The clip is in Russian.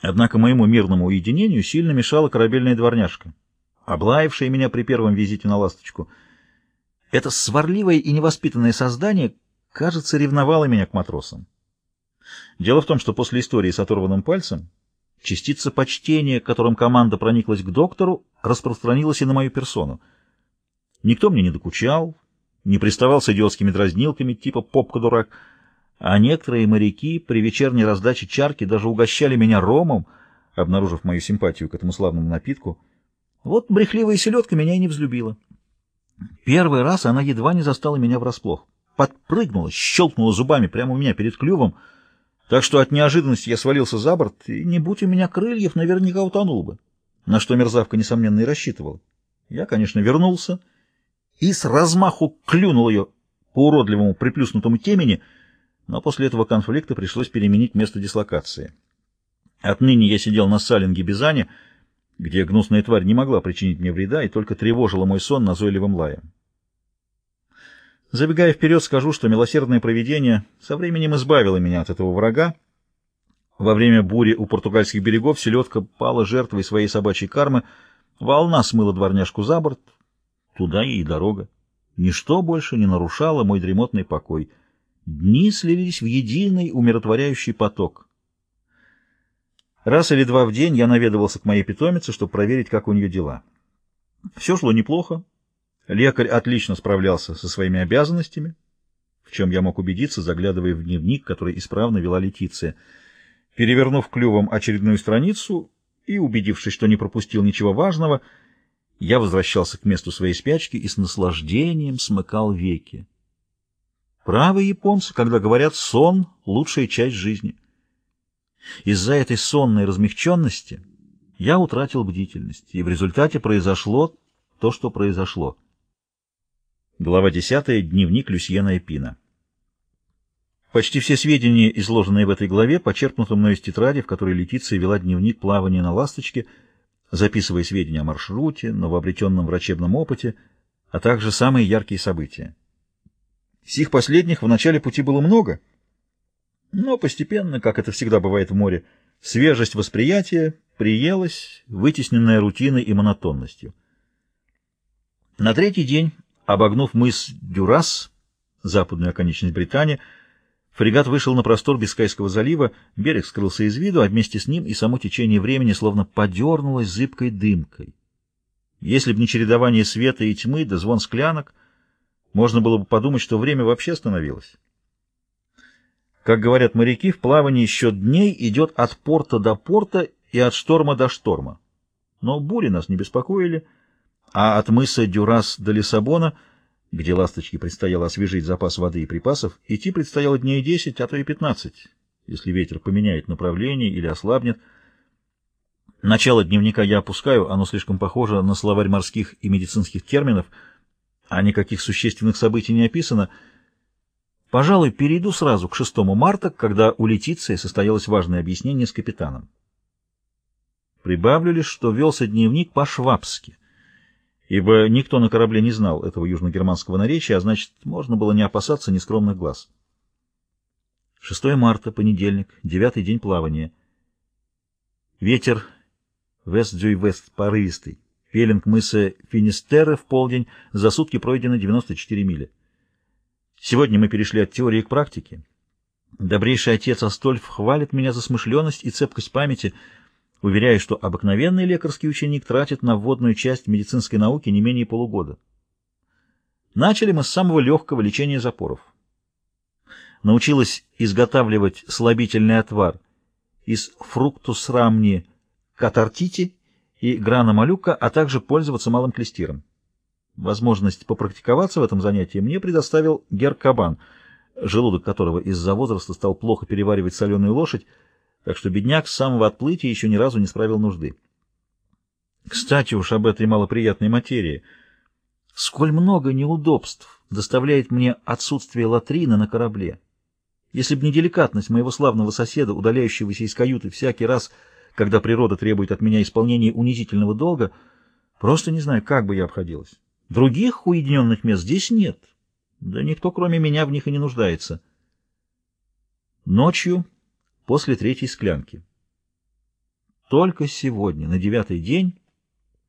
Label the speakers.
Speaker 1: Однако моему мирному уединению сильно мешала корабельная дворняжка, облаявшая меня при первом визите на «Ласточку». Это сварливое и невоспитанное создание, кажется, ревновало меня к матросам. Дело в том, что после истории с оторванным пальцем частица почтения, которым команда прониклась к доктору, распространилась и на мою персону. Никто мне не докучал, не приставал с идиотскими дразнилками типа «попка-дурак», а некоторые моряки при вечерней раздаче чарки даже угощали меня ромом, обнаружив мою симпатию к этому славному напитку. Вот брехливая селедка меня и не взлюбила. Первый раз она едва не застала меня врасплох. Подпрыгнула, щелкнула зубами прямо у меня перед клювом, так что от неожиданности я свалился за борт, и не будь у меня крыльев, наверняка утонул бы, на что мерзавка, несомненно, и рассчитывала. Я, конечно, вернулся и с размаху клюнул ее по уродливому приплюснутому темени, но после этого конфликта пришлось переменить место дислокации. Отныне я сидел на салинге Бизане, где гнусная тварь не могла причинить мне вреда и только тревожила мой сон назойливым лаем. Забегая вперед, скажу, что милосердное провидение со временем избавило меня от этого врага. Во время бури у португальских берегов селедка пала жертвой своей собачьей кармы, волна смыла дворняжку за борт, туда ей дорога. Ничто больше не нарушало мой дремотный покой. Дни слились в единый умиротворяющий поток. Раз или два в день я наведывался к моей питомице, чтобы проверить, как у нее дела. Все шло неплохо. Лекарь отлично справлялся со своими обязанностями, в чем я мог убедиться, заглядывая в дневник, который исправно вела Летиция. Перевернув клювом очередную страницу и убедившись, что не пропустил ничего важного, я возвращался к месту своей спячки и с наслаждением смыкал веки. Правы японцы, когда говорят «сон — лучшая часть жизни». Из-за этой сонной размягченности я утратил бдительность, и в результате произошло то, что произошло. Глава 10. Дневник Люсьена Эпина. Почти все сведения, изложенные в этой главе, почерпнуты мной из тетради, в которой Летиция вела дневник плавания на «Ласточке», записывая сведения о маршруте, новообретенном врачебном опыте, а также самые яркие события. Сих последних в начале пути было много, но постепенно, как это всегда бывает в море, свежесть восприятия приелась, вытесненная рутиной и монотонностью. На третий день Обогнув мыс Дюрас, западную оконечность Британии, фрегат вышел на простор Бискайского залива, берег скрылся из виду, а вместе с ним и само течение времени словно подернулось зыбкой дымкой. Если б не чередование света и тьмы да звон склянок, можно было бы подумать, что время вообще остановилось. Как говорят моряки, в плавании счет дней идет от порта до порта и от шторма до шторма. Но бури нас не беспокоили, — а от мыса Дюрас до Лиссабона, где ласточке предстояло освежить запас воды и припасов, идти предстояло дней десять, а то и пятнадцать, если ветер поменяет направление или ослабнет. Начало дневника я опускаю, оно слишком похоже на словарь морских и медицинских терминов, а никаких существенных событий не описано. Пожалуй, перейду сразу к 6 марта, когда у Летиции состоялось важное объяснение с капитаном. Прибавлю лишь, что велся дневник по-швабски — ибо никто на корабле не знал этого южногерманского наречия, а значит, можно было не опасаться нескромных глаз. 6 марта, понедельник, девятый день плавания. Ветер вест-дюй-вест порывистый. Фелинг мыса Финистеры в полдень, за сутки пройдено 94 мили. Сегодня мы перешли от теории к практике. Добрейший отец Астольф хвалит меня за смышленность и цепкость памяти — уверяя, что обыкновенный лекарский ученик тратит на вводную часть медицинской науки не менее полугода. Начали мы с самого легкого лечения запоров. Научилась изготавливать слабительный отвар из фруктус рамни катартити и грана малюка, а также пользоваться малым клестиром. Возможность попрактиковаться в этом занятии мне предоставил Геркабан, желудок которого из-за возраста стал плохо переваривать соленую лошадь, так что бедняк с самого отплытия еще ни разу не справил нужды. Кстати уж об этой малоприятной материи. Сколь много неудобств доставляет мне отсутствие латрина на корабле. Если бы не деликатность моего славного соседа, удаляющегося из каюты всякий раз, когда природа требует от меня исполнения унизительного долга, просто не знаю, как бы я обходилась. Других уединенных мест здесь нет. Да никто, кроме меня, в них и не нуждается. Ночью после третьей склянки. Только сегодня, на девятый день,